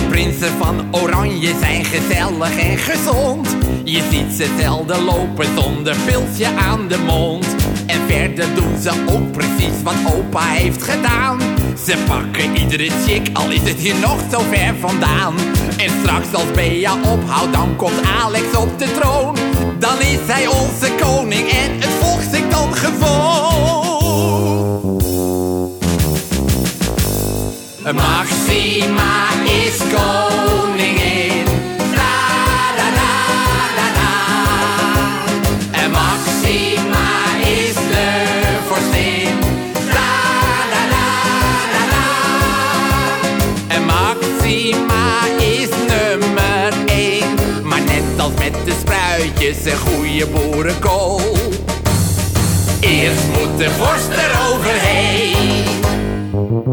prinsen van Oranje zijn gezellig en gezond. Je ziet ze zelden lopen zonder pilsje aan de mond. En verder doen ze ook precies wat opa heeft gedaan. Ze pakken iedere chick, al is het hier nog zo ver vandaan. En straks als Bea ophoudt, dan komt Alex op de troon. Maxima is koningin. La la la la la. En Maxima is de vorstin. La la la la la. En Maxima is nummer één. Maar net als met de spruitjes een goede boerenkool. Eerst moet de vorst eroverheen.